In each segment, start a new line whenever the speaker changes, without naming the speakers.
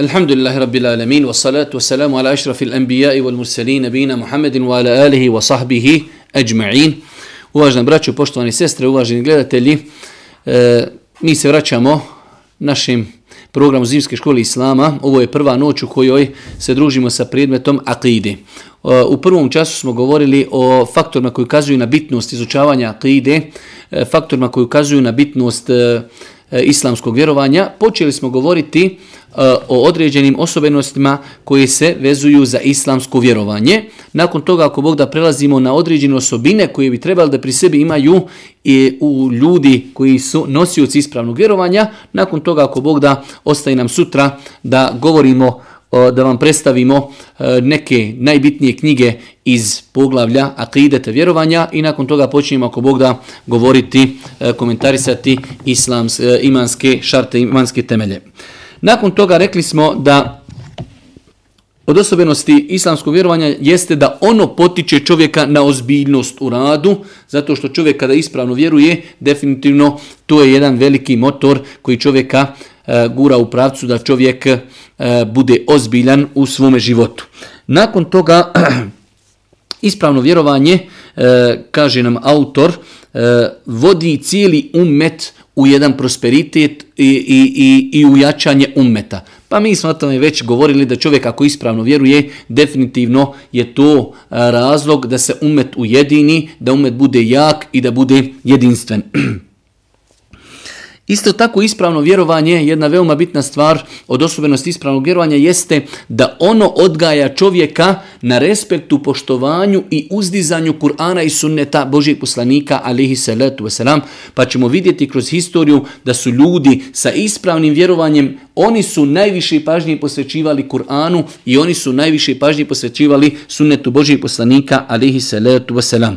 الحمد لله رب العالمين والصلاة والسلام على أشرف الأنبياء والمرسلين نبينا محمد وعلى آله وصحبه أجمعين Uvaženi braćo, poštovani sestre, uvaženi gledatelji, e, mi se vraćamo našim programu Zimske škole Islama. Ovo je prva noć u kojoj se družimo sa predmetom akide. E, u prvom času smo govorili o faktorima koji ukazuju na bitnost izučavanja akide, e, faktorima koji ukazuju na bitnost e, E, E, islamskog vjerovanja, počeli smo govoriti e, o određenim osobenostima koji se vezuju za islamsko vjerovanje. Nakon toga, ako Bog da prelazimo na određene osobine koje bi trebali da pri sebi imaju i u ljudi koji su nosioci ispravnog vjerovanja, nakon toga, ako Bog da ostaje nam sutra da govorimo da vam predstavimo e, neke najbitnije knjige iz poglavlja akidete vjerovanja i nakon toga počinjemo ako Bog da govoriti, e, komentarisati islams, e, imanske šarte, imanske temelje. Nakon toga rekli smo da od osobenosti islamskog vjerovanja jeste da ono potiče čovjeka na ozbiljnost u radu, zato što čovjek kada ispravno vjeruje, definitivno to je jedan veliki motor koji čovjeka E, gura u pravcu da čovjek e, bude ozbiljan u svome životu. Nakon toga, ispravno vjerovanje, e, kaže nam autor, vodi cijeli ummet u jedan prosperitet i, i, i, i u jačanje ummeta. Pa mi smo o tome već govorili da čovjek ako ispravno vjeruje, definitivno je to razlog da se ummet ujedini, da ummet bude jak i da bude jedinstven. Isto tako ispravno vjerovanje, jedna veoma bitna stvar od osobenosti ispravnog vjerovanja jeste da ono odgaja čovjeka na respektu, poštovanju i uzdizanju Kur'ana i sunneta Božijeg poslanika alihi salatu wasalam. Pa ćemo vidjeti kroz historiju da su ljudi sa ispravnim vjerovanjem, oni su najviše pažnje posvećivali Kur'anu i oni su najviše pažnje posvećivali sunnetu Božijeg poslanika alihi salatu wasalam.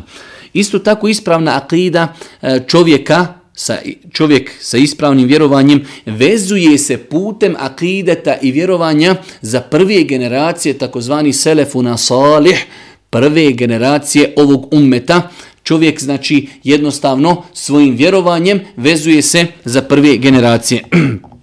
Isto tako ispravna akida e, čovjeka sa, čovjek sa ispravnim vjerovanjem vezuje se putem akideta i vjerovanja za prve generacije takozvani selefuna salih, prve generacije ovog ummeta. Čovjek znači jednostavno svojim vjerovanjem vezuje se za prve generacije.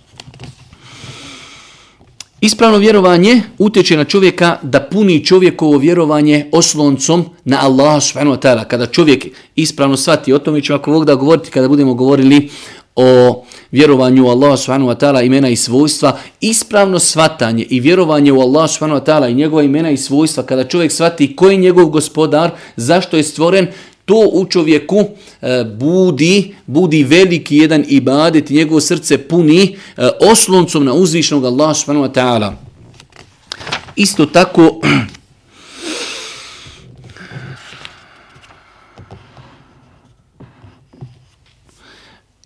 Ispravno vjerovanje utječe na čovjeka da puni čovjekovo vjerovanje osloncom na Allaha subhanahu wa ta'ala. Kada čovjek ispravno shvati, o tome ćemo ako Bog da govoriti kada budemo govorili o vjerovanju u Allaha subhanahu wa ta'ala imena i svojstva, ispravno shvatanje i vjerovanje u Allaha subhanahu wa ta'ala i njegova imena i svojstva, kada čovjek shvati ko je njegov gospodar, zašto je stvoren, to u čovjeku e, budi, budi veliki jedan ibadet njegovo srce puni e, osloncom na uzvišnog Allaha subhanahu wa ta'ala. Isto tako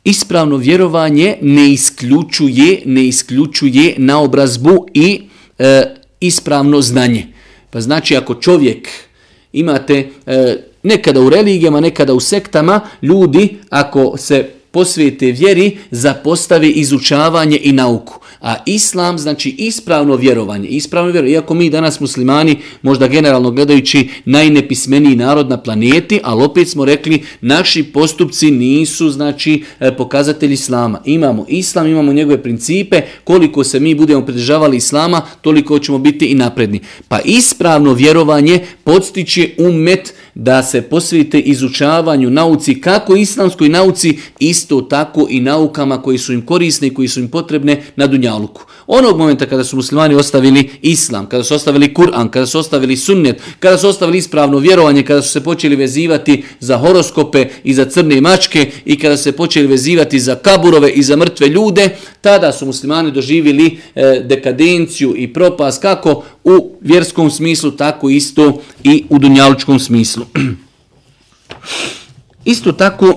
ispravno vjerovanje ne isključuje ne isključuje naobrazbu i e, ispravno znanje. Pa znači ako čovjek imate e, nekada u religijama, nekada u sektama, ljudi ako se posvijete vjeri, zapostave izučavanje i nauku. A islam znači ispravno vjerovanje. Ispravno vjerovanje. Iako mi danas muslimani, možda generalno gledajući, najnepismeniji narod na planeti, ali opet smo rekli, naši postupci nisu znači e, pokazatelji islama. Imamo islam, imamo njegove principe, koliko se mi budemo pridržavali islama, toliko ćemo biti i napredni. Pa ispravno vjerovanje podstiče umet da se posvijete izučavanju nauci kako islamskoj nauci, isto tako i naukama koji su im korisne i koji su im potrebne na Dunjaluku. Onog momenta kada su muslimani ostavili islam, kada su ostavili Kur'an, kada su ostavili sunnet, kada su ostavili ispravno vjerovanje, kada su se počeli vezivati za horoskope i za crne mačke i kada su se počeli vezivati za kaburove i za mrtve ljude, tada su muslimani doživjeli e, dekadenciju i propast kako u vjerskom smislu, tako isto i u dunjalučkom smislu. Isto tako,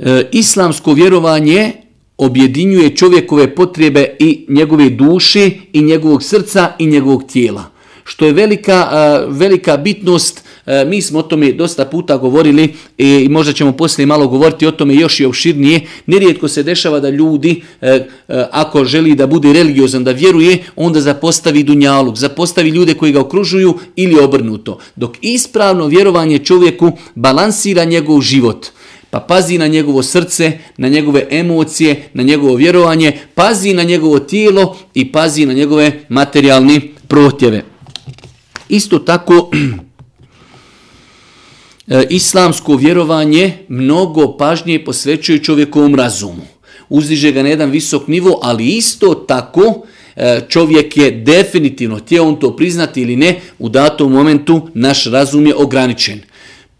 e, islamsko vjerovanje objedinjuje čovjekove potrebe i njegove duše i njegovog srca i njegovog tijela. Što je velika, e, velika bitnost, e, mi smo o tome dosta puta govorili i možda ćemo poslije malo govoriti o tome još i opširnije. Nerijetko se dešava da ljudi, e, ako želi da bude religiozan, da vjeruje, onda zapostavi dunjaluk, zapostavi ljude koji ga okružuju ili obrnuto. Dok ispravno vjerovanje čovjeku balansira njegov život – Pa pazi na njegovo srce, na njegove emocije, na njegovo vjerovanje, pazi na njegovo tijelo i pazi na njegove materijalni protjeve. Isto tako, e, islamsko vjerovanje mnogo pažnje posvećuje čovjekovom razumu. Uzdiže ga na jedan visok nivo, ali isto tako e, čovjek je definitivno, htio on to priznati ili ne, u datom momentu naš razum je ograničen.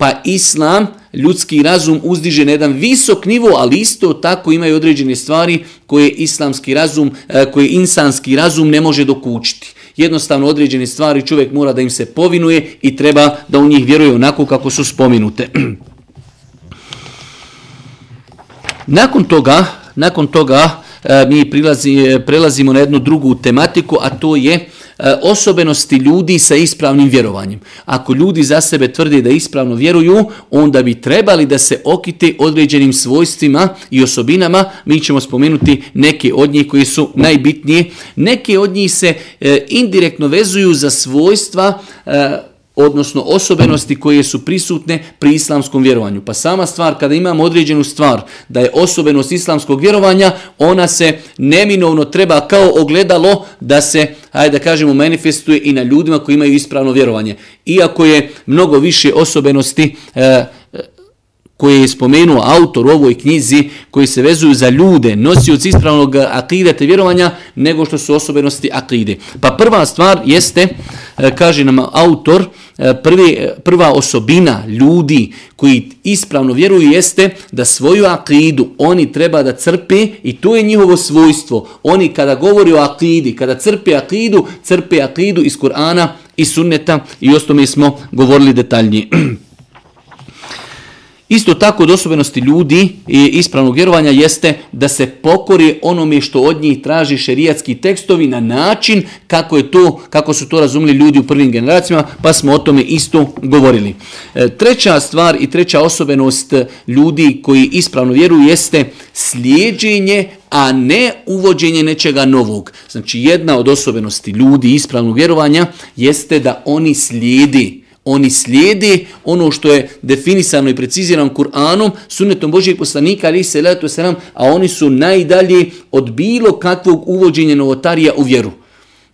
Pa islam, ljudski razum uzdiže na jedan visok nivo, ali isto tako imaju određene stvari koje islamski razum, e, koje insanski razum ne može dokučiti jednostavno određene stvari čovjek mora da im se povinuje i treba da u njih vjeruje onako kako su spominute. nakon toga, nakon toga e, mi prilazi, e, prelazimo na jednu drugu tematiku, a to je E, E, osobenosti ljudi sa ispravnim vjerovanjem. Ako ljudi za sebe tvrde da ispravno vjeruju, onda bi trebali da se okite određenim svojstvima i osobinama. Mi ćemo spomenuti neke od njih koji su najbitnije. Neke od njih se e, indirektno vezuju za svojstva e, odnosno osobenosti koje su prisutne pri islamskom vjerovanju. Pa sama stvar, kada imamo određenu stvar da je osobenost islamskog vjerovanja, ona se neminovno treba kao ogledalo da se, hajde da kažemo, manifestuje i na ljudima koji imaju ispravno vjerovanje. Iako je mnogo više osobenosti e, koje je spomenuo autor u ovoj knjizi, koji se vezuju za ljude, nosioci ispravnog akideta vjerovanja, nego što su osobenosti akide. Pa prva stvar jeste, e, kaže nam autor, e, prvi, e, prva osobina ljudi koji ispravno vjeruju jeste da svoju akidu oni treba da crpe i to je njihovo svojstvo. Oni kada govori o akidi, kada crpe akidu, crpe akidu iz Kur'ana i sunneta i o tome smo govorili detaljnije. Isto tako od osobenosti ljudi i ispravnog vjerovanja jeste da se pokori onome što od njih traži šerijatski tekstovi na način kako je to kako su to razumili ljudi u prvim generacijama, pa smo o tome isto govorili. E, treća stvar i treća osobenost ljudi koji ispravno vjeruju jeste slijedženje a ne uvođenje nečega novog. Znači jedna od osobenosti ljudi ispravnog vjerovanja jeste da oni slijedi oni slijede ono što je definisano i precizirano Kur'anom, sunnetom Božijeg poslanika, ali se letu selam, a oni su najdalje od bilo kakvog uvođenja novotarija u vjeru.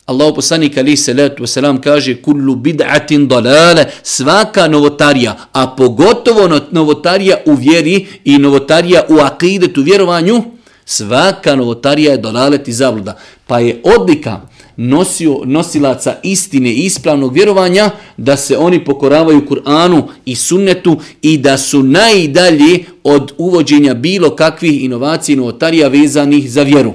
Allahu poslanik ali se letu selam kaže kullu bid'atin dalale svaka novotarija a pogotovo novotarija u vjeri i novotarija u akidetu vjerovanju svaka novotarija je dalalet i zabluda pa je odlika nosio, nosilaca istine i ispravnog vjerovanja, da se oni pokoravaju Kur'anu i sunnetu i da su najdalje od uvođenja bilo kakvih inovacija i novotarija vezanih za vjeru.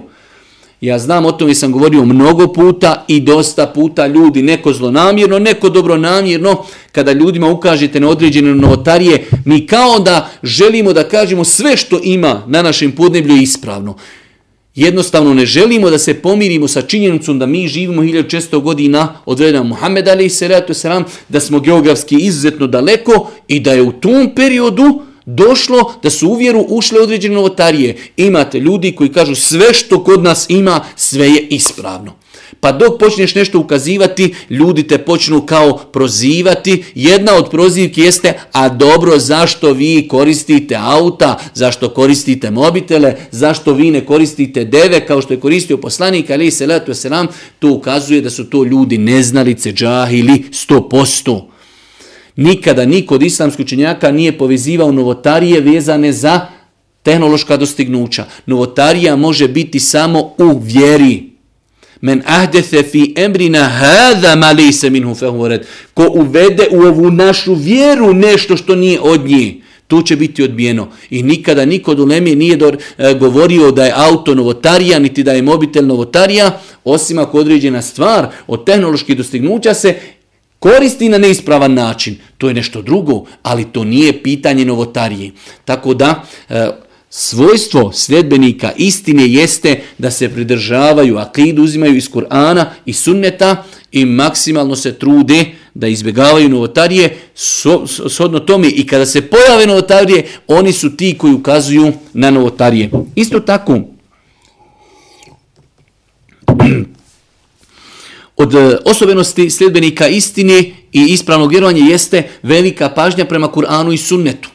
Ja znam, o tome sam govorio mnogo puta i dosta puta ljudi, neko zlonamjerno, neko dobronamjerno, kada ljudima ukažete na određene novotarije, mi kao da želimo da kažemo sve što ima na našem podneblju ispravno. Jednostavno ne želimo da se pomirimo sa činjenicom da mi živimo 1600 godina od vremena Muhammeda ali salatu selam da smo geografski izuzetno daleko i da je u tom periodu došlo da su u vjeru ušle određene novotarije. Imate ljudi koji kažu sve što kod nas ima, sve je ispravno. Pa dok počneš nešto ukazivati, ljudi te počnu kao prozivati. Jedna od prozivki jeste, a dobro, zašto vi koristite auta, zašto koristite mobitele, zašto vi ne koristite deve, kao što je koristio poslanik, ali se letu se nam, to ukazuje da su to ljudi neznalice, džahili, 100%. Nikada niko od islamskih učenjaka nije povezivao novotarije vezane za tehnološka dostignuća. Novotarija može biti samo u vjeri. Men ahdese fi emrina hada ma lise minhu fehured. Ko uvede u ovu našu vjeru nešto što nije od nje, to će biti odbijeno. I nikada niko do Lemije nije do, e, govorio da je auto novotarija, niti da je mobitel novotarija, osim ako određena stvar od tehnoloških dostignuća se koristi na neispravan način. To je nešto drugo, ali to nije pitanje novotarije. Tako da, e, Svojstvo sljedbenika istine jeste da se pridržavaju akidu, uzimaju iz Kur'ana i sunneta i maksimalno se trude da izbjegavaju novotarije shodno tome i kada se pojave novotarije, oni su ti koji ukazuju na novotarije. Isto tako, od e, osobenosti sljedbenika istine i ispravnog vjerovanja jeste velika pažnja prema Kur'anu i sunnetu.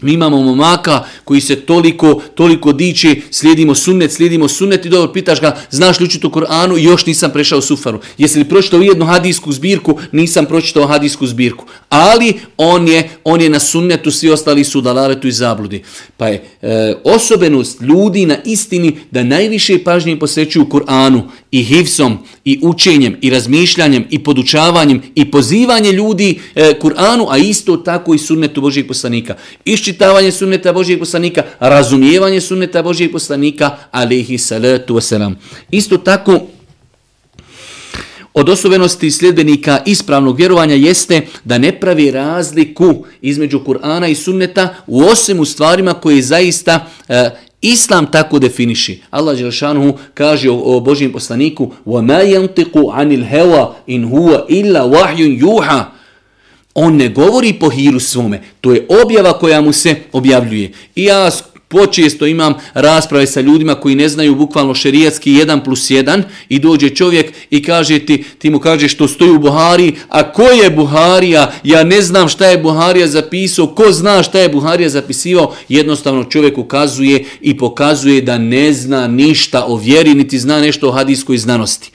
Mi imamo momaka koji se toliko, toliko diče, slijedimo sunnet, slijedimo sunnet i dobro pitaš ga, znaš li učiti u Koranu, još nisam prešao sufaru. Jesi li pročitao jednu hadijsku zbirku, nisam pročitao hadijsku zbirku. Ali on je, on je na sunnetu, svi ostali su u dalaretu i zabludi. Pa je e, osobenost ljudi na istini da najviše pažnje posvećuju Koranu i hivsom i učenjem i razmišljanjem i podučavanjem i pozivanje ljudi e, Kur'anu, a isto tako i sunnetu Božijeg poslanika Iščitavanje sunneta Božijeg poslanika, razumijevanje sunneta Božijeg poslanika, alihi salatu wasalam. Isto tako, od osobenosti sljedbenika ispravnog vjerovanja jeste da ne pravi razliku između Kur'ana i sunneta u osem stvarima koje zaista e, Islam tako definiši. Allah Đelšanuhu kaže o, o Božijem poslaniku وَمَا يَنْتِقُ عَنِ الْهَوَا إِنْ هُوَ إِلَّا وَحْيٌ يُوحَ On ne govori po hiru svome. To je objava koja mu se objavljuje. I ja počesto imam rasprave sa ljudima koji ne znaju bukvalno šerijatski 1 plus 1 i dođe čovjek i kaže ti, ti mu kaže što stoji u Buhari, a ko je Buharija? Ja ne znam šta je Buharija zapisao, ko zna šta je Buharija zapisivao? Jednostavno čovjek ukazuje i pokazuje da ne zna ništa o vjeri, niti zna nešto o hadijskoj znanosti.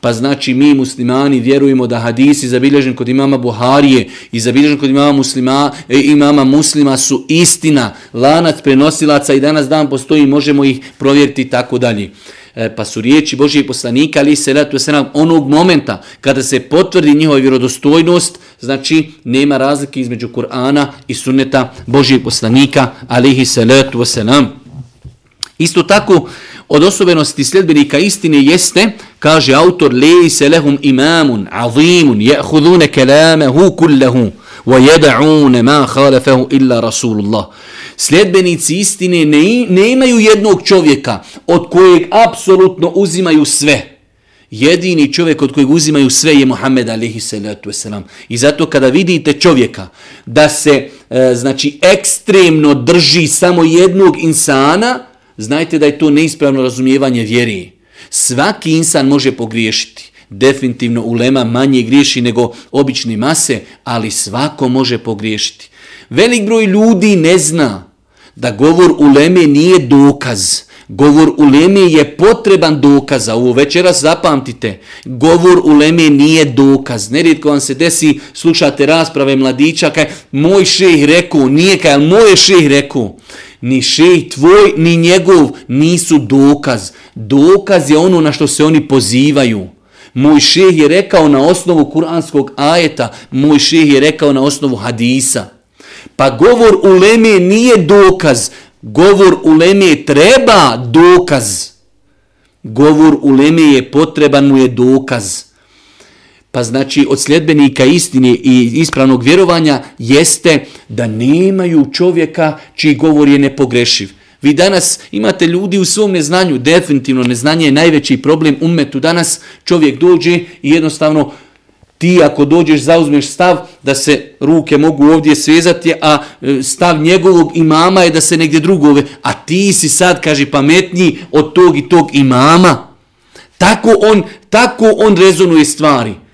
Pa znači mi muslimani vjerujemo da hadisi zabilježen kod imama Buharije i zabilježen kod imama, muslima, e, imama muslima su istina, lanac prenosilaca i danas dan postoji možemo ih provjeriti i tako dalje. E, pa su riječi Božijeg poslanika ali se letu se nam onog momenta kada se potvrdi njihova vjerodostojnost, znači nema razlike između Kur'ana i sunneta Božijeg poslanika alihi salatu wasalam. Isto tako, od osobenosti sljedbenika istine jeste, kaže autor, leji se lehum imamun, azimun, je'hudune kelamehu kullahu, wa jeda'une ma khalafehu illa Rasulullah. Sljedbenici istine ne, ne imaju jednog čovjeka od kojeg apsolutno uzimaju sve. Jedini čovjek od kojeg uzimaju sve je Muhammed alihi salatu wasalam. I zato kada vidite čovjeka da se e, znači ekstremno drži samo jednog insana, znajte da je to neispravno razumijevanje vjeri. Svaki insan može pogriješiti. Definitivno ulema manje griješi nego obični mase, ali svako može pogriješiti. Velik broj ljudi ne zna da govor uleme nije dokaz. Govor uleme je potreban dokaz. za ovo večeras zapamtite. Govor uleme nije dokaz. Nerijetko vam se desi, slušate rasprave mladića, kaj moj šeh rekao, nije kaj, ali moj šeh rekao ni šej tvoj, ni njegov nisu dokaz. Dokaz je ono na što se oni pozivaju. Moj šeh je rekao na osnovu kuranskog ajeta, moj šeh je rekao na osnovu hadisa. Pa govor u leme nije dokaz, govor u leme treba dokaz. Govor u leme je potreban mu je dokaz. Pa znači od sljedbenika istine i ispravnog vjerovanja jeste da nemaju čovjeka čiji govor je nepogrešiv. Vi danas imate ljudi u svom neznanju, definitivno neznanje je najveći problem umetu. Danas čovjek dođe i jednostavno ti ako dođeš zauzmeš stav da se ruke mogu ovdje svezati, a e, stav njegovog imama je da se negdje drugove, a ti si sad, kaže, pametniji od tog i tog imama. Tako on, tako on rezonuje stvari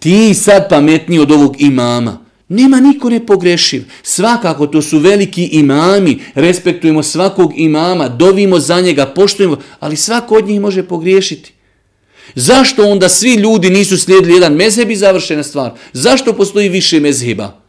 ti sad pametniji od ovog imama. Nema niko ne pogrešiv. Svakako to su veliki imami. Respektujemo svakog imama, dovimo za njega, poštujemo, ali svako od njih može pogriješiti. Zašto onda svi ljudi nisu slijedili jedan mezheb i završena stvar? Zašto postoji više mezheba?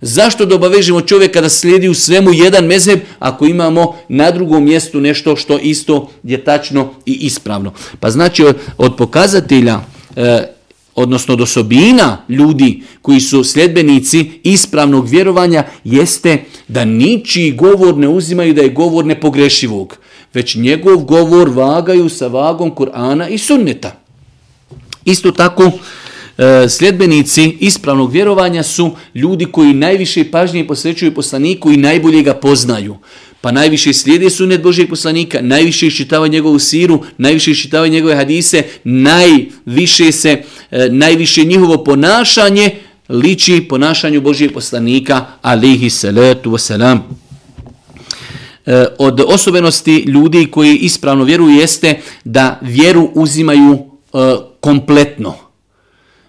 Zašto da obavežimo čovjeka da slijedi u svemu jedan mezheb ako imamo na drugom mjestu nešto što isto je tačno i ispravno? Pa znači od, od pokazatelja e, odnosno od osobina ljudi koji su sljedbenici ispravnog vjerovanja, jeste da ničiji govor ne uzimaju da je govor nepogrešivog, već njegov govor vagaju sa vagom Kur'ana i sunneta. Isto tako, e, sljedbenici ispravnog vjerovanja su ljudi koji najviše pažnje posvećuju poslaniku i najbolje ga poznaju pa najviše slijede sunet Božijeg poslanika, najviše iščitava njegovu siru, najviše iščitava njegove hadise, najviše se, e, najviše njihovo ponašanje liči ponašanju Božijeg poslanika, alihi salatu wasalam. E, od osobenosti ljudi koji ispravno vjeruju jeste da vjeru uzimaju e, kompletno.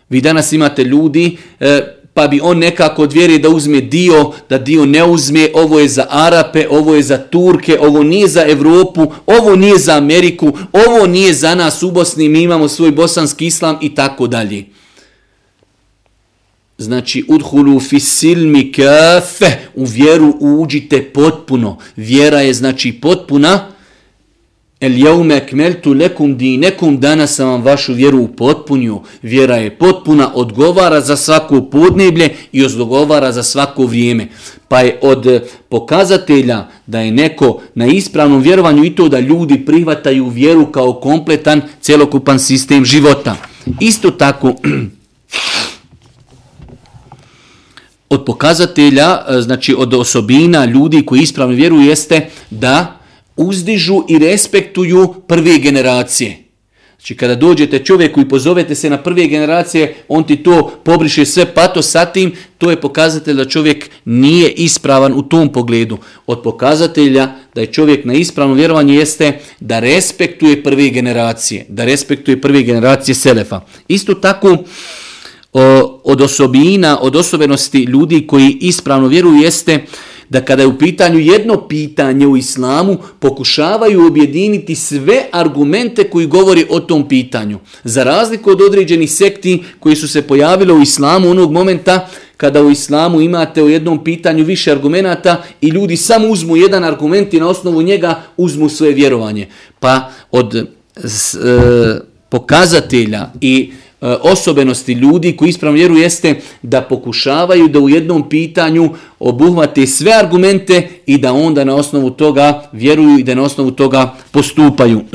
Vi danas imate ljudi, e, pa bi on nekako od vjere da uzme dio, da dio ne uzme, ovo je za Arape, ovo je za Turke, ovo nije za Evropu, ovo nije za Ameriku, ovo nije za nas u Bosni, mi imamo svoj bosanski islam i tako dalje. Znači, udhulu fi silmi kafe, u vjeru uđite potpuno. Vjera je znači potpuna, El jaume ekmeltu lekum dinekum, danas sam vam vašu vjeru upotpunio. Vjera je potpuna, odgovara za svako podneblje i odgovara za svako vrijeme. Pa je od eh, pokazatelja da je neko na ispravnom vjerovanju i to da ljudi prihvataju vjeru kao kompletan celokupan sistem života. Isto tako, od pokazatelja, eh, znači od osobina ljudi koji ispravno vjeruju jeste da uzdižu i respektuju prve generacije. Znači kada dođete čovjeku i pozovete se na prve generacije, on ti to pobriše sve pato sa tim, to je pokazatelj da čovjek nije ispravan u tom pogledu. Od pokazatelja da je čovjek na ispravno vjerovanje jeste da respektuje prve generacije, da respektuje prve generacije Selefa. Isto tako od osobina, od osobenosti ljudi koji ispravno vjeruju jeste da kada je u pitanju jedno pitanje u islamu, pokušavaju objediniti sve argumente koji govori o tom pitanju. Za razliku od određenih sekti koji su se pojavile u islamu onog momenta kada u islamu imate u jednom pitanju više argumenata i ljudi samo uzmu jedan argument i na osnovu njega uzmu svoje vjerovanje. Pa od s, e, pokazatelja i E, osobenosti ljudi koji ispravno vjeru jeste da pokušavaju da u jednom pitanju obuhvate sve argumente i da onda na osnovu toga vjeruju i da na osnovu toga postupaju.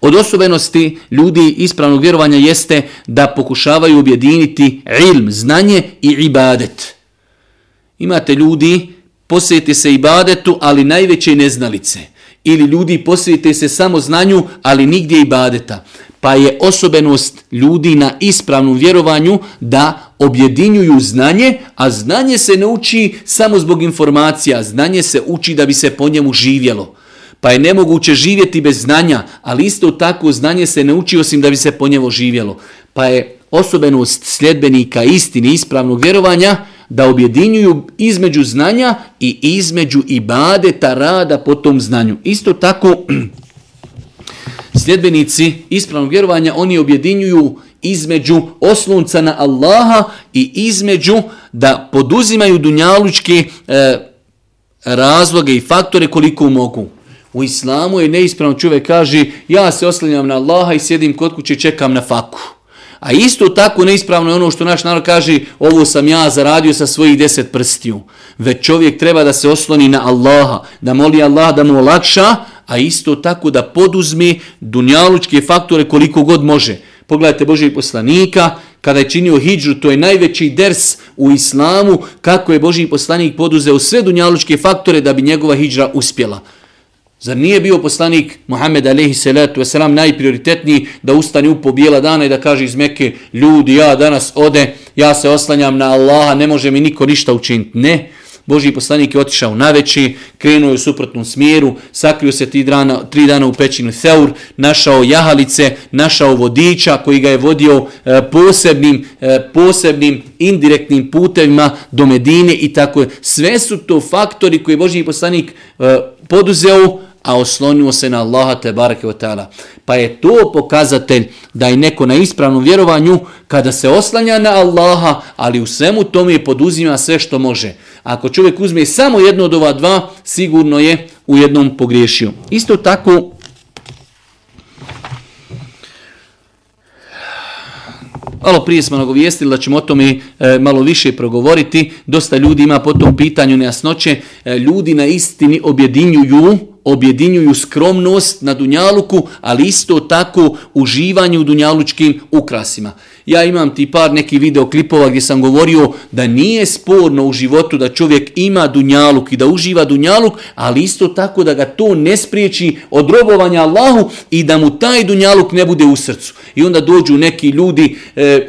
Od osobenosti ljudi ispravnog vjerovanja jeste da pokušavaju objediniti ilm, znanje i ibadet. Imate ljudi, posvijete se ibadetu, ali najveće neznalice. Ili ljudi posvijete se samo znanju, ali nigdje ibadeta pa je osobenost ljudi na ispravnom vjerovanju da objedinjuju znanje, a znanje se ne uči samo zbog informacija, znanje se uči da bi se po njemu živjelo. Pa je nemoguće živjeti bez znanja, ali isto tako znanje se ne uči osim da bi se po njemu živjelo. Pa je osobenost sljedbenika istine ispravnog vjerovanja da objedinjuju između znanja i između ibadeta rada po tom znanju. Isto tako sljedbenici ispravnog vjerovanja, oni objedinjuju između oslunca na Allaha i između da poduzimaju dunjalučke e, razloge i faktore koliko mogu. U islamu je neispravno čovjek kaže ja se oslanjam na Allaha i sjedim kod kuće i čekam na faku. A isto tako neispravno je ono što naš narod kaže ovo sam ja zaradio sa svojih deset prstiju. Već čovjek treba da se osloni na Allaha, da moli Allah da mu olakša, a isto tako da poduzme dunjalučke faktore koliko god može. Pogledajte Božijeg poslanika, kada je činio hijđu, to je najveći ders u islamu, kako je Božiji poslanik poduzeo sve dunjalučke faktore da bi njegova hijđa uspjela. Zar nije bio poslanik Muhammed alaihi salatu wasalam najprioritetniji da ustane u bijela dana i da kaže iz Mekke, ljudi, ja danas ode, ja se oslanjam na Allaha, ne može mi niko ništa učiniti. Ne, Božji poslanik je otišao na veći, krenuo je u suprotnom smjeru, sakrio se tri dana, tri dana u pećinu Theur, našao jahalice, našao vodiča koji ga je vodio e, posebnim, e, posebnim indirektnim putevima do Medine i tako je. Sve su to faktori koji je Božji poslanik e, poduzeo, a oslonio se na Allaha te barake ta'ala. Pa je to pokazatelj da je neko na ispravnom vjerovanju kada se oslanja na Allaha, ali u svemu tome poduzima sve što može. Ako čovjek uzme samo jedno od ova dva, sigurno je u jednom pogriješio. Isto tako, Malo prije smo nagovijestili da ćemo o tome e, malo više progovoriti. Dosta ljudi ima po tom pitanju nejasnoće. E, ljudi na istini objedinjuju objedinjuju skromnost na Dunjaluku, ali isto tako uživanje u Dunjalučkim ukrasima. Ja imam ti par neki videoklipova gdje sam govorio da nije sporno u životu da čovjek ima Dunjaluk i da uživa Dunjaluk, ali isto tako da ga to ne spriječi od robovanja Allahu i da mu taj Dunjaluk ne bude u srcu. I onda dođu neki ljudi... E,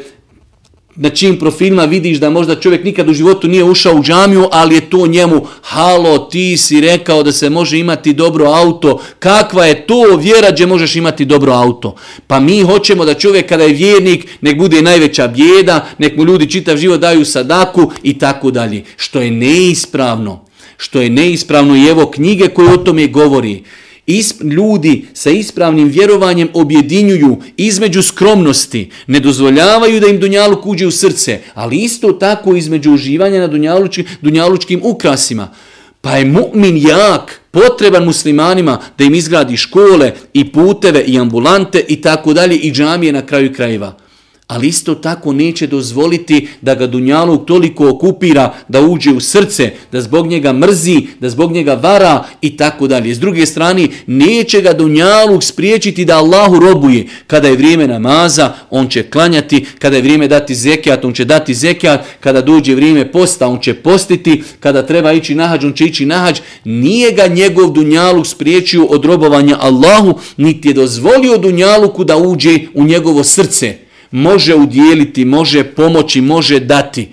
na čim profilima vidiš da možda čovjek nikad u životu nije ušao u džamiju, ali je to njemu, halo, ti si rekao da se može imati dobro auto, kakva je to vjera gdje možeš imati dobro auto? Pa mi hoćemo da čovjek kada je vjernik, nek bude najveća bjeda, nek mu ljudi čitav život daju sadaku i tako dalje. Što je neispravno. Što je neispravno i evo knjige koje o tome govori isp, ljudi sa ispravnim vjerovanjem objedinjuju između skromnosti, ne dozvoljavaju da im dunjaluk uđe u srce, ali isto tako između uživanja na dunjalučkim, dunjalučkim ukrasima. Pa je mu'min jak, potreban muslimanima da im izgradi škole i puteve i ambulante i tako dalje i džamije na kraju krajeva ali isto tako neće dozvoliti da ga Dunjaluk toliko okupira da uđe u srce, da zbog njega mrzi, da zbog njega vara i tako dalje. S druge strane, neće ga Dunjaluk spriječiti da Allahu robuje. Kada je vrijeme namaza, on će klanjati, kada je vrijeme dati zekijat, on će dati zekijat, kada dođe vrijeme posta, on će postiti, kada treba ići nahađ, on će ići nahađ. Nije ga njegov Dunjaluk spriječio od robovanja Allahu, niti je dozvolio Dunjaluku da uđe u njegovo srce može udjeliti, može pomoći, može dati.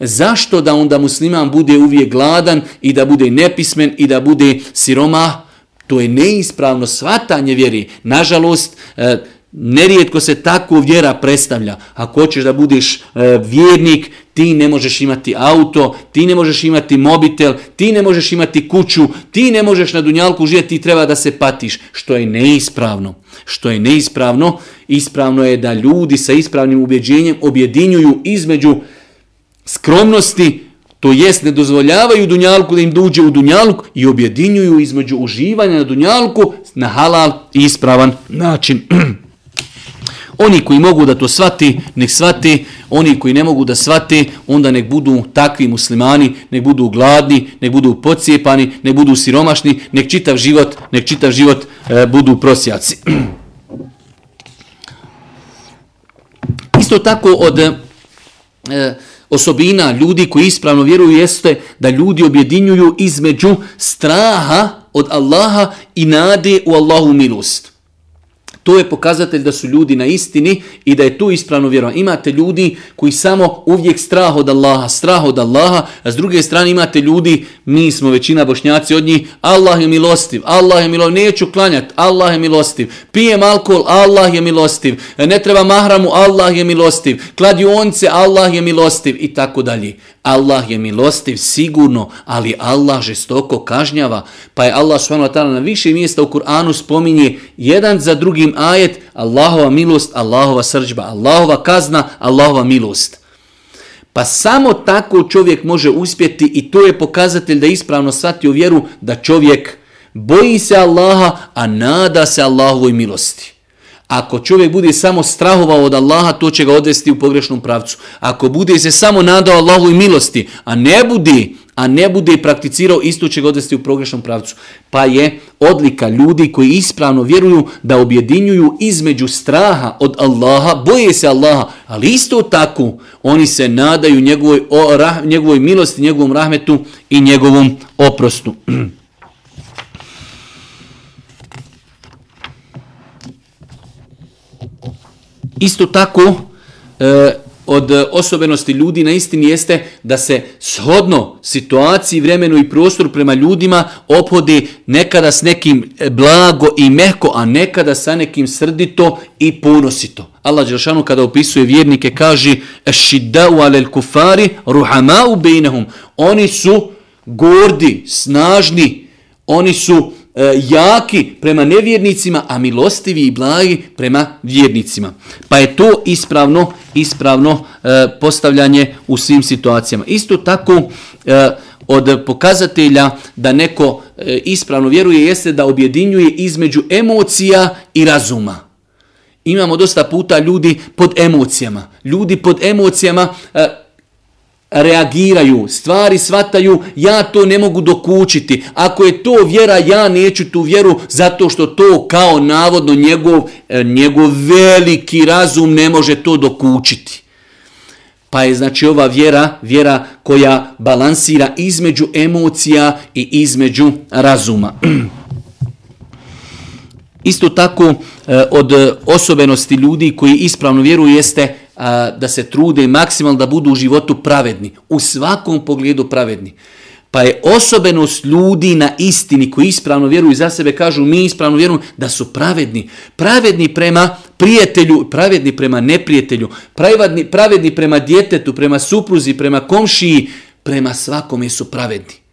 Zašto da onda musliman bude uvijek gladan i da bude nepismen i da bude siroma? To je neispravno svatanje vjeri. Nažalost, e, nerijetko se tako vjera predstavlja. Ako hoćeš da budeš e, vjernik, ti ne možeš imati auto, ti ne možeš imati mobitel, ti ne možeš imati kuću, ti ne možeš na dunjalku živjeti, ti treba da se patiš, što je neispravno. Što je neispravno, ispravno je da ljudi sa ispravnim ubjeđenjem objedinjuju između skromnosti, to jest ne dozvoljavaju dunjalku da im duđe u dunjalku i objedinjuju između uživanja na dunjalku na halal i ispravan način. Oni koji mogu da to svati, nek svati. Oni koji ne mogu da svati, onda nek budu takvi muslimani, nek budu gladni, nek budu pocijepani, nek budu siromašni, nek čitav život, nek čitav život e, budu prosjaci. Isto tako od e, osobina ljudi koji ispravno vjeruju jeste da ljudi objedinjuju između straha od Allaha i nade u Allahu milost. To je pokazatelj da su ljudi na istini i da je tu ispravno vjerovanje. Imate ljudi koji samo uvijek strah od Allaha, strah od Allaha, a s druge strane imate ljudi, mi smo većina bošnjaci od njih, Allah je milostiv, Allah je milostiv, neću klanjati, Allah je milostiv, pijem alkohol, Allah je milostiv, ne treba mahramu, Allah je milostiv, kladionce, Allah je milostiv i tako dalje. Allah je milostiv sigurno, ali Allah žestoko kažnjava. Pa je Allah subhanahu wa ta'ala na više mjesta u Kur'anu spominje jedan za drugim ajet Allahova milost, Allahova srđba, Allahova kazna, Allahova milost. Pa samo tako čovjek može uspjeti i to je pokazatelj da ispravno shvati u vjeru da čovjek boji se Allaha, a nada se Allahovoj milosti. Ako čovjek bude samo strahovao od Allaha, to će ga odvesti u pogrešnom pravcu. Ako bude se samo nadao Allahovoj milosti, a ne bude, a ne bude prakticirao, isto će ga odvesti u progrešnom pravcu. Pa je odlika ljudi koji ispravno vjeruju da objedinjuju između straha od Allaha, boje se Allaha, ali isto tako oni se nadaju njegovoj, o, rah, njegovoj milosti, njegovom rahmetu i njegovom oprostu. Isto tako, e, od e, osobenosti ljudi na istini jeste da se shodno situaciji, vremenu i prostoru prema ljudima opodi nekada s nekim e, blago i mehko, a nekada sa nekim srdito i ponosito. Allah Đelšanu kada opisuje vjernike kaže Šidau alel kufari ruhamau bejnehum. Oni su gordi, snažni, oni su E, jaki prema nevjernicima, a milostivi i blagi prema vjernicima. Pa je to ispravno ispravno e, postavljanje u svim situacijama. Isto tako e, od pokazatelja da neko e, ispravno vjeruje jeste da objedinjuje između emocija i razuma. Imamo dosta puta ljudi pod emocijama. Ljudi pod emocijama e, reagiraju, stvari svataju, ja to ne mogu dokučiti. Ako je to vjera, ja neću tu vjeru zato što to kao navodno njegov, e, njegov veliki razum ne može to dokučiti. Pa je znači ova vjera, vjera koja balansira između emocija i između razuma. Isto tako e, od osobenosti ljudi koji ispravno vjeruju jeste a, da se trude maksimalno da budu u životu pravedni, u svakom pogledu pravedni. Pa je osobenost ljudi na istini koji ispravno vjeruju za sebe, kažu mi ispravno vjerujem da su pravedni. Pravedni prema prijatelju, pravedni prema neprijatelju, pravedni, pravedni prema djetetu, prema supruzi, prema komšiji, prema svakome su pravedni.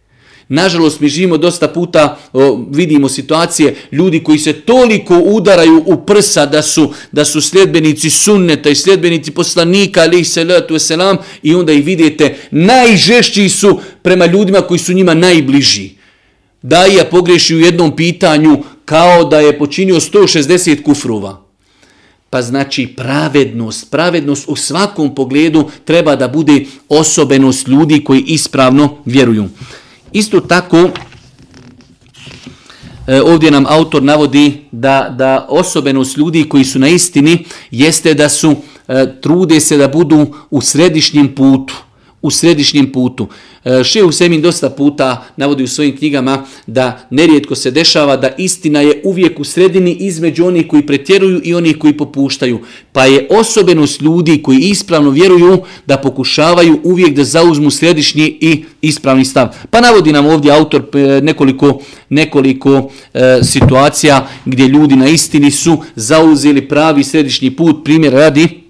Nažalost, mi živimo dosta puta, o, vidimo situacije, ljudi koji se toliko udaraju u prsa da su, da su sljedbenici sunneta i sljedbenici poslanika, ali se letu selam, i onda ih vidite, najžešći su prema ljudima koji su njima najbliži. Da pogreši u jednom pitanju kao da je počinio 160 kufruva. Pa znači pravednost, pravednost u svakom pogledu treba da bude osobenost ljudi koji ispravno vjeruju. Isto tako, e, ovdje nam autor navodi da, da osobenost ljudi koji su na istini jeste da su e, trude se da budu u središnjem putu. U središnjem putu. E, Šehu Semin dosta puta navodi u svojim knjigama da nerijetko se dešava da istina je uvijek u sredini između onih koji pretjeruju i onih koji popuštaju. Pa je osobenost ljudi koji ispravno vjeruju da pokušavaju uvijek da zauzmu središnji i ispravni stav. Pa navodi nam ovdje autor e, nekoliko, nekoliko e, situacija gdje ljudi na istini su zauzeli pravi središnji put. Primjer radi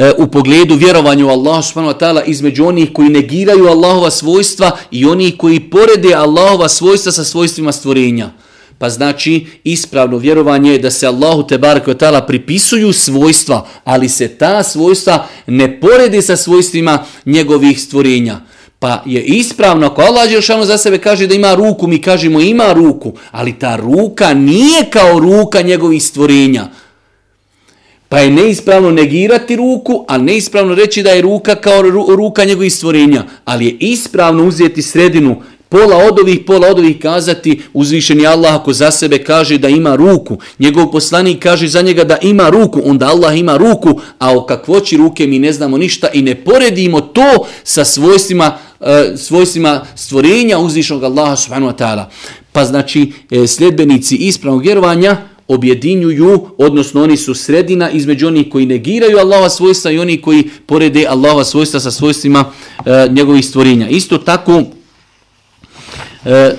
E, u pogledu vjerovanja u subhanahu wa ta'ala između onih koji negiraju Allahova svojstva i onih koji porede Allahova svojstva sa svojstvima stvorenja. Pa znači ispravno vjerovanje je da se Allahu te baraka ta'ala pripisuju svojstva, ali se ta svojstva ne porede sa svojstvima njegovih stvorenja. Pa je ispravno ako Allah Đelšanu za sebe kaže da ima ruku, mi kažemo ima ruku, ali ta ruka nije kao ruka njegovih stvorenja. Pa je neispravno negirati ruku, a neispravno reći da je ruka kao ruka njegovih stvorenja. Ali je ispravno uzeti sredinu, pola od ovih, pola od ovih kazati uzvišeni Allah ako za sebe kaže da ima ruku. Njegov poslanik kaže za njega da ima ruku, onda Allah ima ruku, a o kakvoći ruke mi ne znamo ništa i ne poredimo to sa svojstvima, uh, svojstvima stvorenja uzvišenog Allaha subhanahu wa ta'ala. Pa znači e, sljedbenici ispravnog vjerovanja, objedinjuju, odnosno oni su sredina između onih koji negiraju Allahova svojstva i oni koji porede Allahova svojstva sa svojstvima e, njegovih stvorenja. Isto tako, e,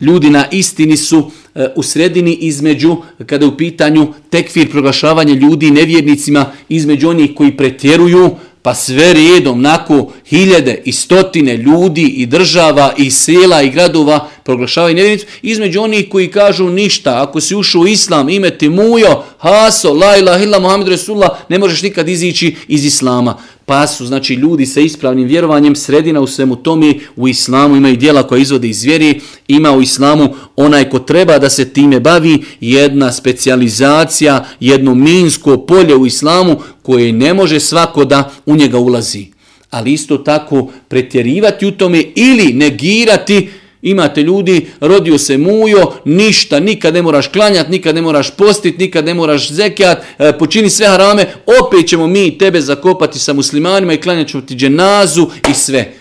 ljudi na istini su e, u sredini između, kada je u pitanju tekfir proglašavanje ljudi nevjernicima, između onih koji pretjeruju, pa sve redom, nako hiljade i stotine ljudi i država i sela i gradova proglašavaju nevjernicu, između onih koji kažu ništa, ako si ušao u islam, ime ti mujo, haso, la ilaha illa muhammed rasulullah, ne možeš nikad izići iz islama. Pa su, znači, ljudi sa ispravnim vjerovanjem sredina u svemu tome, u islamu imaju dijela koja izvode iz vjeri, ima u islamu onaj ko treba da se time bavi, jedna specializacija, jedno minsko polje u islamu koje ne može svako da u njega ulazi. Ali isto tako pretjerivati u tome ili negirati Imate ljudi, rodio se mujo, ništa, nikad ne moraš klanjati, nikad ne moraš postiti, nikad ne moraš zekijat, e, počini sve harame, opet ćemo mi tebe zakopati sa muslimanima i klanjat ćemo ti dženazu i sve.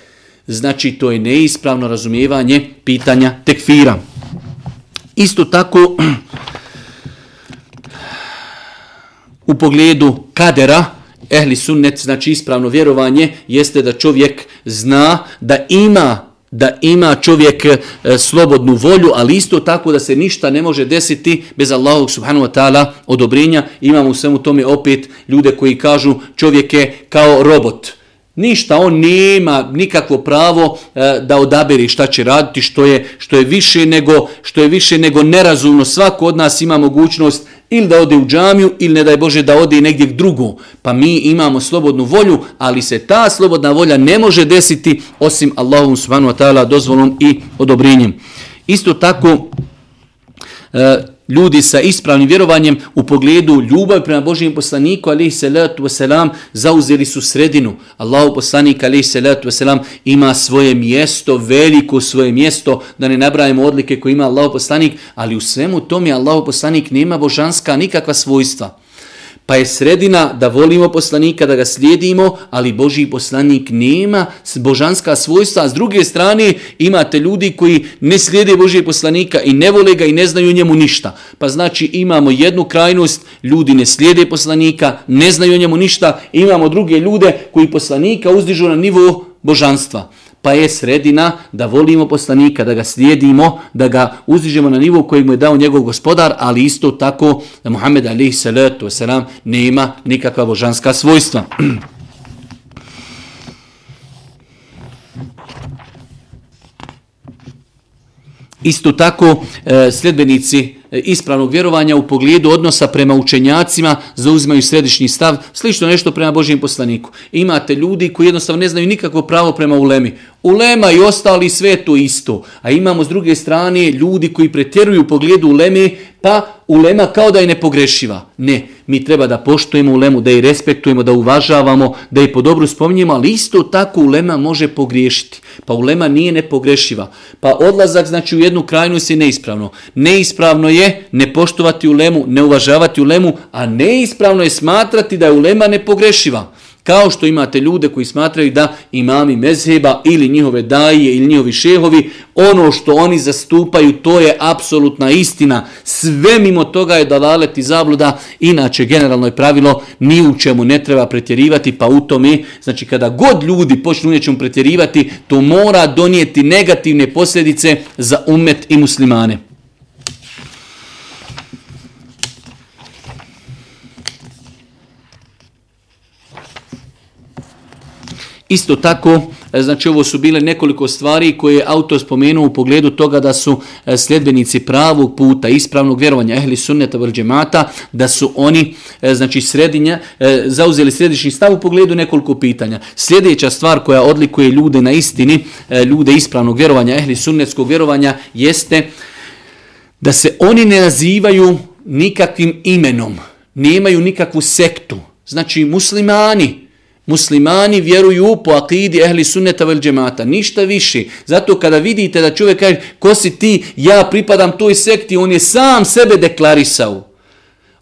Znači, to je neispravno razumijevanje pitanja tekfira. Isto tako, u pogledu kadera, ehli sunnet, znači ispravno vjerovanje, jeste da čovjek zna da ima da ima čovjek e, slobodnu volju, ali isto tako da se ništa ne može desiti bez Allahog subhanahu wa ta'ala odobrenja. Imamo u svemu tome opet ljude koji kažu čovjek je kao robot. Ništa, on nema nikakvo pravo e, da odaberi šta će raditi, što je, što je više nego što je više nego nerazumno. Svako od nas ima mogućnost ili da ode u džamiju ili ne daj Bože da ode negdje drugo. Pa mi imamo slobodnu volju, ali se ta slobodna volja ne može desiti osim Allahom subhanu wa ta'ala dozvolom i odobrenjem. Isto tako, e, ljudi sa ispravnim vjerovanjem u pogledu ljubavi prema Božijem poslaniku alaihi salatu wasalam zauzeli su sredinu. Allahu poslanik alaihi salatu wasalam ima svoje mjesto, veliko svoje mjesto, da ne nabrajemo odlike koje ima Allahu poslanik, ali u svemu tome Allahu poslanik nema božanska nikakva svojstva. Pa je sredina da volimo poslanika, da ga slijedimo, ali Boži poslanik nema božanska svojstva. A s druge strane imate ljudi koji ne slijede Božije poslanika i ne vole ga i ne znaju njemu ništa. Pa znači imamo jednu krajnost, ljudi ne slijede poslanika, ne znaju njemu ništa. Imamo druge ljude koji poslanika uzdižu na nivo božanstva pa je sredina da volimo poslanika, da ga slijedimo, da ga uzdižemo na nivou koji mu je dao njegov gospodar, ali isto tako da Muhammed alihi salatu wasalam nema nikakva božanska svojstva. Isto tako e, sljedbenici E, ispravnog vjerovanja u pogledu odnosa prema učenjacima zauzimaju središnji stav, slično nešto prema Božijem poslaniku. Imate ljudi koji jednostavno ne znaju nikakvo pravo prema ulemi. Ulema i ostali sve to isto. A imamo s druge strane ljudi koji pretjeruju u pogledu uleme, pa ulema kao da je nepogrešiva. Ne, mi treba da poštujemo ulemu, da je respektujemo, da uvažavamo, da je po dobru spominjemo, ali isto tako ulema može pogriješiti. Pa ulema nije nepogrešiva. Pa odlazak znači u jednu krajnu je neispravno. Neispravno je ne poštovati ulemu, ne uvažavati ulemu, a neispravno je smatrati da je ulema nepogrešiva. Kao što imate ljude koji smatraju da imami mezheba ili njihove daje ili njihovi šehovi, ono što oni zastupaju to je apsolutna istina. Sve mimo toga je dalalet i zabluda. Inače, generalno je pravilo, ni u čemu ne treba pretjerivati, pa u tome, znači kada god ljudi počnu u nečemu pretjerivati, to mora donijeti negativne posljedice za umet i muslimane. Isto tako, e, znači ovo su bile nekoliko stvari koje je autor spomenuo u pogledu toga da su e, sljedbenici pravog puta, ispravnog vjerovanja ehli sunneta vrđemata, da su oni e, znači sredinja, zauzeli središnji stav u pogledu nekoliko pitanja. Sljedeća stvar koja odlikuje ljude na istini, ljude ispravnog vjerovanja, ehli sunnetskog vjerovanja, jeste da se oni ne nazivaju nikakvim imenom, nemaju nikakvu sektu. Znači muslimani, Muslimani vjeruju po akidi ehli sunneta vel džemata, ništa više. Zato kada vidite da čovjek kaže ko si ti, ja pripadam toj sekti, on je sam sebe deklarisao.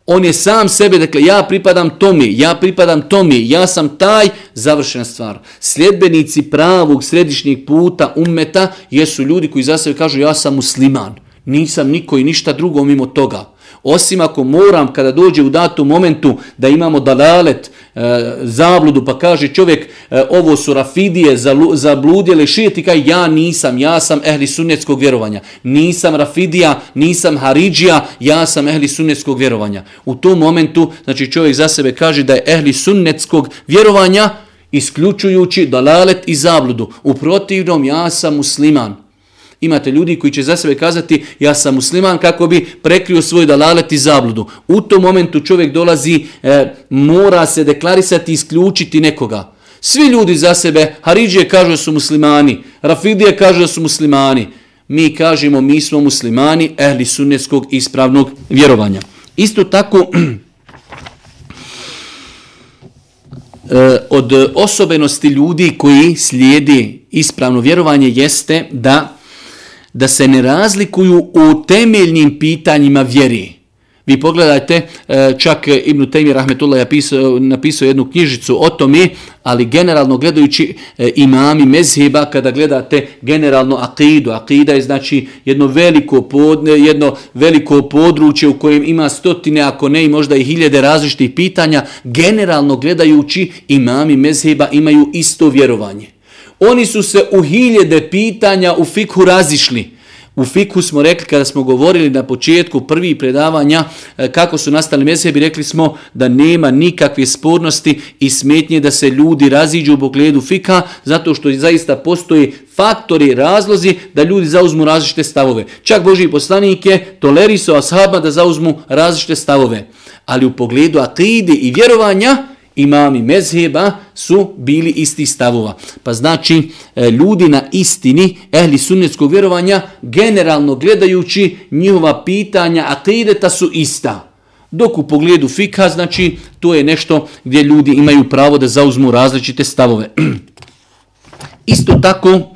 On je sam sebe, dakle, ja pripadam tomi, ja pripadam tomi, ja sam taj, završena stvar. Sljedbenici pravog središnjeg puta ummeta jesu ljudi koji za sebe kažu ja sam musliman, nisam niko i ništa drugo mimo toga. Osim ako moram kada dođe u datom momentu da imamo dalalet, e, zabludu, pa kaže čovjek e, ovo su rafidije, zabludjele šijeti, kaj ja nisam, ja sam ehli sunnetskog vjerovanja. Nisam rafidija, nisam haridžija, ja sam ehli sunnetskog vjerovanja. U tom momentu, znači čovjek za sebe kaže da je ehli sunnetskog vjerovanja, isključujući dalalet i zabludu. U protivnom, ja sam musliman. Imate ljudi koji će za sebe kazati ja sam musliman kako bi prekrio svoj dalalet i zabludu. U tom momentu čovjek dolazi, e, mora se deklarisati i isključiti nekoga. Svi ljudi za sebe, Haridžije kažu da su muslimani, Rafidije kažu da su muslimani. Mi kažemo mi smo muslimani ehli sunnetskog ispravnog vjerovanja. Isto tako, e, od osobenosti ljudi koji slijedi ispravno vjerovanje jeste da da se ne razlikuju u temeljnim pitanjima vjeri. Vi pogledajte, e, čak e, Ibn Taymi Rahmetullah je napisao, napisao jednu knjižicu o tome, ali generalno gledajući e, imami mezheba, kada gledate generalno akidu, akida je znači jedno veliko, pod, jedno veliko područje u kojem ima stotine, ako ne i možda i hiljade različitih pitanja, generalno gledajući imami mezheba imaju isto vjerovanje. Oni su se u hiljede pitanja u fikhu razišli. U fiku smo rekli, kada smo govorili na početku prvi predavanja e, kako su nastali mesebi, rekli smo da nema nikakve spornosti i smetnje da se ljudi raziđu u pogledu fika, zato što zaista postoji faktori, razlozi da ljudi zauzmu različite stavove. Čak Boži poslanik je toleriso ashaba da zauzmu različite stavove. Ali u pogledu akide i vjerovanja, imami mezheba su bili isti stavova. Pa znači, e, ljudi na istini, ehli sunnetskog vjerovanja, generalno gledajući njihova pitanja akideta su ista. Dok u pogledu fika, znači, to je nešto gdje ljudi imaju pravo da zauzmu različite stavove. Isto tako,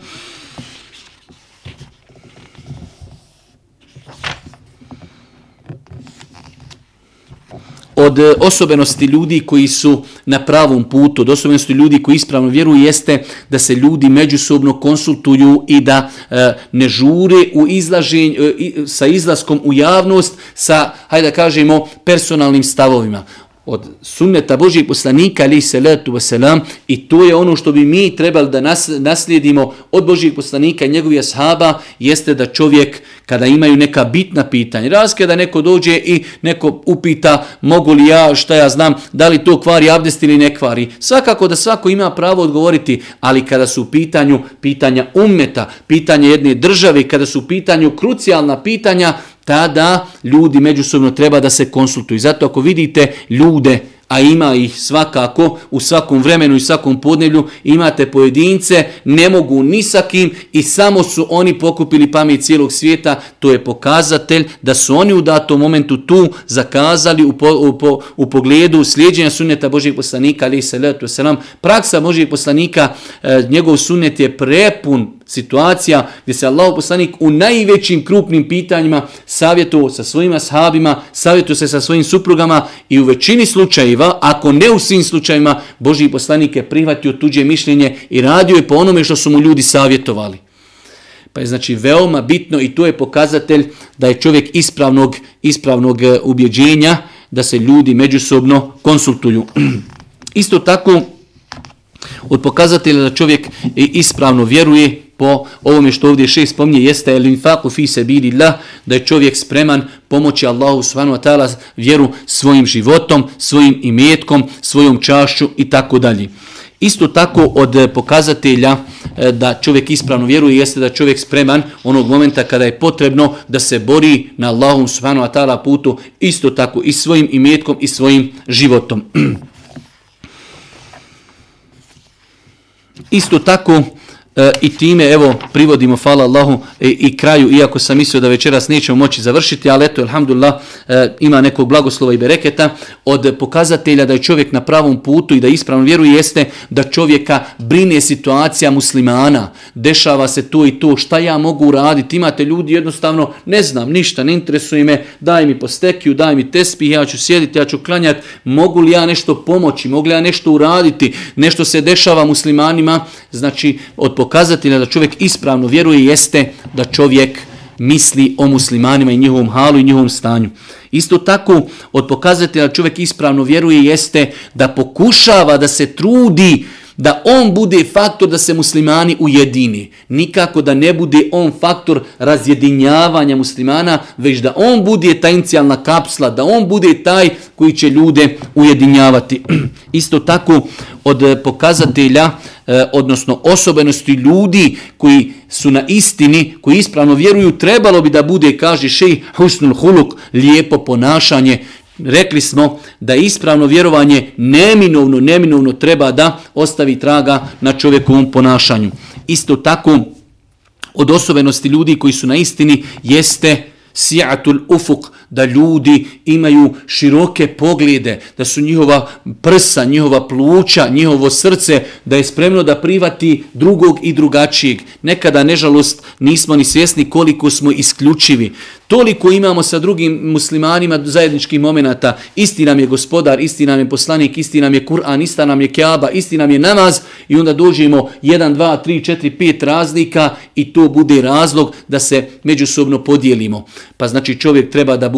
od e, osobenosti ljudi koji su na pravom putu, od osobenosti ljudi koji ispravno vjeruju jeste da se ljudi međusobno konsultuju i da e, ne žure u izlaženj, e, sa izlaskom u javnost sa, hajde da kažemo, personalnim stavovima od sunneta Božijeg poslanika ali salatu wasalam i to je ono što bi mi trebali da nas, naslijedimo od Božijeg poslanika i njegovih ashaba jeste da čovjek kada imaju neka bitna pitanja, razke da neko dođe i neko upita mogu li ja, šta ja znam, da li to kvari abdest ili ne kvari. Svakako da svako ima pravo odgovoriti, ali kada su u pitanju pitanja ummeta, pitanja jedne države, kada su u pitanju krucijalna pitanja, tada ljudi međusobno treba da se konsultuju. Zato ako vidite ljude a ima ih svakako u svakom vremenu i svakom podnevlju, imate pojedince, ne mogu ni sa kim i samo su oni pokupili pamet cijelog svijeta, to je pokazatelj da su oni u datom momentu tu zakazali u, po, u, po, u pogledu slijedjenja sunneta Božih poslanika, ali se letu selam, praksa Božih poslanika, e, njegov sunnet je prepun situacija gdje se Allah poslanik u najvećim krupnim pitanjima savjetovao sa svojim ashabima, savjetovao se sa svojim suprugama i u većini slučajeva, ako ne u svim slučajima, Boži poslanik je prihvatio tuđe mišljenje i radio je po onome što su mu ljudi savjetovali. Pa je znači veoma bitno i to je pokazatelj da je čovjek ispravnog, ispravnog e, ubjeđenja, da se ljudi međusobno konsultuju. Isto tako, od pokazatelja da čovjek ispravno vjeruje, po ovome što ovdje šest spominje, jeste el infaku fi sebilillah, da je čovjek spreman pomoći Allahu subhanahu wa ta'ala vjeru svojim životom, svojim imetkom, svojom čašću i tako dalje. Isto tako od eh, pokazatelja eh, da čovjek ispravno vjeruje jeste da čovjek spreman onog momenta kada je potrebno da se bori na Allahu subhanahu wa ta'ala putu isto tako i svojim imetkom i svojim životom. Isto tako E, I time, evo, privodimo, hvala Allahu, i, i kraju, iako sam mislio da večeras nećemo moći završiti, ali eto, alhamdulillah, e, ima nekog blagoslova i bereketa od pokazatelja da je čovjek na pravom putu i da ispravno vjeruje, jeste da čovjeka brine situacija muslimana. Dešava se to i to, šta ja mogu uraditi? Imate ljudi jednostavno, ne znam, ništa, ne interesuje me, daj mi postekiju, daj mi tespih, ja ću sjediti, ja ću klanjati, mogu li ja nešto pomoći, mogu li ja nešto uraditi, nešto se dešava muslimanima, znači, od pokazatelja da čovjek ispravno vjeruje jeste da čovjek misli o muslimanima i njihovom halu i njihovom stanju. Isto tako od pokazatelja da čovjek ispravno vjeruje jeste da pokušava da se trudi da on bude faktor da se muslimani ujedini. Nikako da ne bude on faktor razjedinjavanja muslimana, već da on bude ta inicijalna kapsla, da on bude taj koji će ljude ujedinjavati. Isto tako od eh, pokazatelja eh, odnosno osobenosti ljudi koji su na istini, koji ispravno vjeruju, trebalo bi da bude, kaže šej, husnul huluk, lijepo ponašanje. Rekli smo da ispravno vjerovanje neminovno, neminovno treba da ostavi traga na čovjekovom ponašanju. Isto tako, od osobenosti ljudi koji su na istini jeste si'atul ufuk, da ljudi imaju široke poglede, da su njihova prsa, njihova pluća, njihovo srce, da je spremno da privati drugog i drugačijeg. Nekada, nežalost, nismo ni svjesni koliko smo isključivi. Toliko imamo sa drugim muslimanima zajedničkih momenata. Isti nam je gospodar, isti nam je poslanik, isti nam je Kur'an, isti nam je Keaba, isti nam je namaz i onda dođemo 1, 2, 3, 4, 5 razlika i to bude razlog da se međusobno podijelimo. Pa znači čovjek treba da bude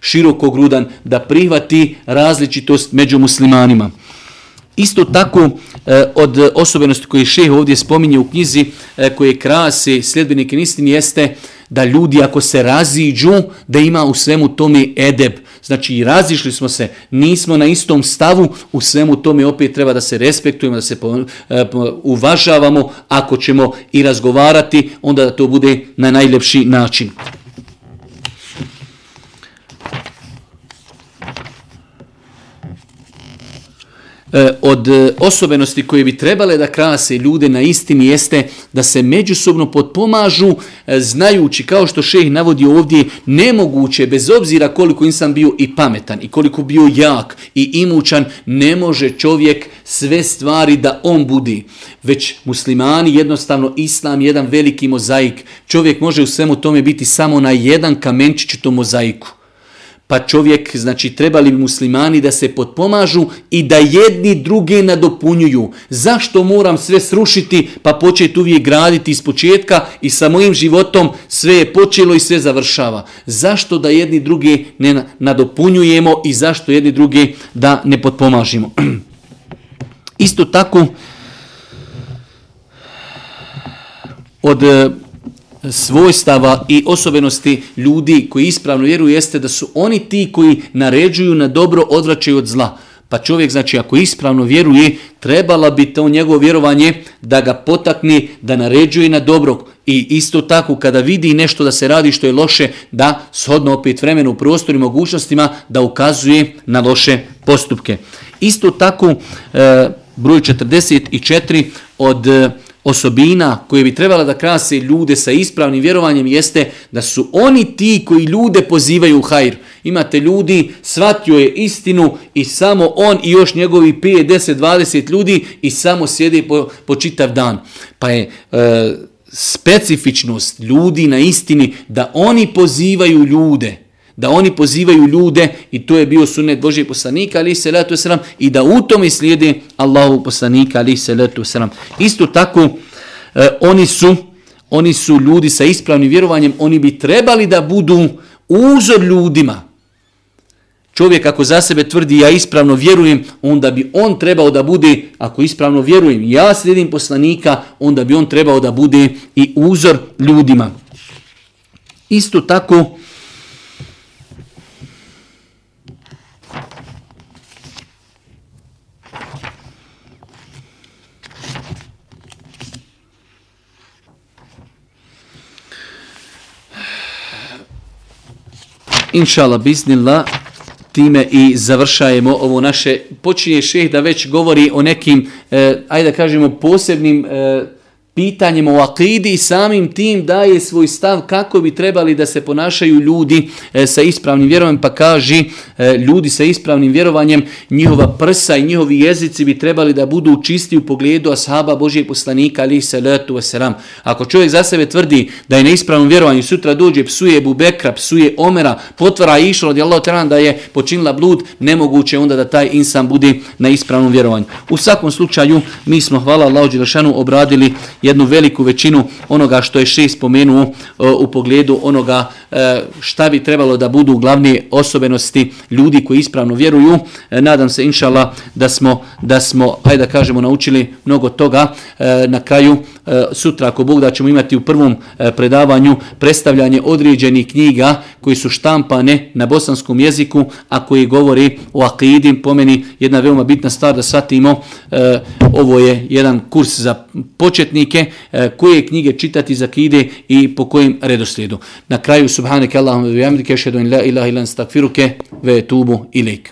širokogrudan, da prihvati različitost među muslimanima. Isto tako e, od osobenosti koje šeh ovdje spominje u knjizi e, koje krasi sljedbenike istini jeste da ljudi ako se raziđu da ima u svemu tome edeb. Znači razišli smo se, nismo na istom stavu, u svemu tome opet treba da se respektujemo, da se e, uvažavamo, ako ćemo i razgovarati, onda da to bude na najljepši način. E, od e, osobenosti koje bi trebale da krase ljude na istini jeste da se međusobno potpomažu e, znajući kao što šeh navodi ovdje nemoguće bez obzira koliko insan bio i pametan i koliko bio jak i imućan ne može čovjek sve stvari da on budi. Već muslimani jednostavno islam jedan veliki mozaik. Čovjek može u svemu tome biti samo na jedan kamenčić u tom mozaiku. Pa čovjek, znači trebali bi muslimani da se potpomažu i da jedni druge nadopunjuju. Zašto moram sve srušiti pa početi uvijek graditi iz početka i sa mojim životom sve je počelo i sve završava. Zašto da jedni druge ne nadopunjujemo i zašto jedni druge da ne potpomažimo. Isto tako od svojstava i osobenosti ljudi koji ispravno vjeruju jeste da su oni ti koji naređuju na dobro, odvraćaju od zla. Pa čovjek, znači, ako ispravno vjeruje, trebala bi to njegovo vjerovanje da ga potakne, da naređuje na dobro. I isto tako, kada vidi nešto da se radi što je loše, da shodno opet vremenu u prostoru i mogućnostima, da ukazuje na loše postupke. Isto tako, e, broj 44 od osobina koje bi trebala da krase ljude sa ispravnim vjerovanjem jeste da su oni ti koji ljude pozivaju u hajr. Imate ljudi, shvatio je istinu i samo on i još njegovi 5, 10, 20 ljudi i samo sjede po, po čitav dan. Pa je e, specifičnost ljudi na istini da oni pozivaju ljude da oni pozivaju ljude i to je bio sunnet Božijeg poslanika ali se letu selam i da u tome slijede Allahu poslanika ali se letu selam. Isto tako eh, oni su oni su ljudi sa ispravnim vjerovanjem, oni bi trebali da budu uzor ljudima. Čovjek ako za sebe tvrdi ja ispravno vjerujem, onda bi on trebao da bude, ako ispravno vjerujem, ja slijedim poslanika, onda bi on trebao da bude i uzor ljudima. Isto tako, Inšala, biznila, time i završajemo ovo naše, počinje šeh da već govori o nekim, eh, ajde da kažemo, posebnim eh, pitanjem o akidi i samim tim daje svoj stav kako bi trebali da se ponašaju ljudi e, sa ispravnim vjerovanjem, pa kaže e, ljudi sa ispravnim vjerovanjem, njihova prsa i njihovi jezici bi trebali da budu čisti u pogledu ashaba Božijeg poslanika, ali se letu selam. Ako čovjek za sebe tvrdi da je na ispravnom vjerovanju, sutra dođe, psuje Bubekra, psuje Omera, potvara išlo od Allah teran da je počinila blud, nemoguće onda da taj insan bude na ispravnom vjerovanju. U svakom slučaju, mi smo, hvala Allah, obradili jednu veliku većinu onoga što je šest spomenuo e, u pogledu onoga E, šta bi trebalo da budu glavne osobenosti ljudi koji ispravno vjeruju. E, nadam se, inšala, da smo, da smo, hajde da kažemo, naučili mnogo toga. E, na kraju, sutra, ako Bog da ćemo imati u prvom predavanju predstavljanje određenih knjiga koji su štampane na bosanskom jeziku, a koji govori o akidi, pomeni jedna veoma bitna stvar da shvatimo, ovo je jedan kurs za početnike, koje knjige čitati za kide i po kojim redoslijedu. Na kraju, su subhanak allahumma wa bihamdika ashhadu an la ilaha illa anta astaghfiruka wa atubu ilaik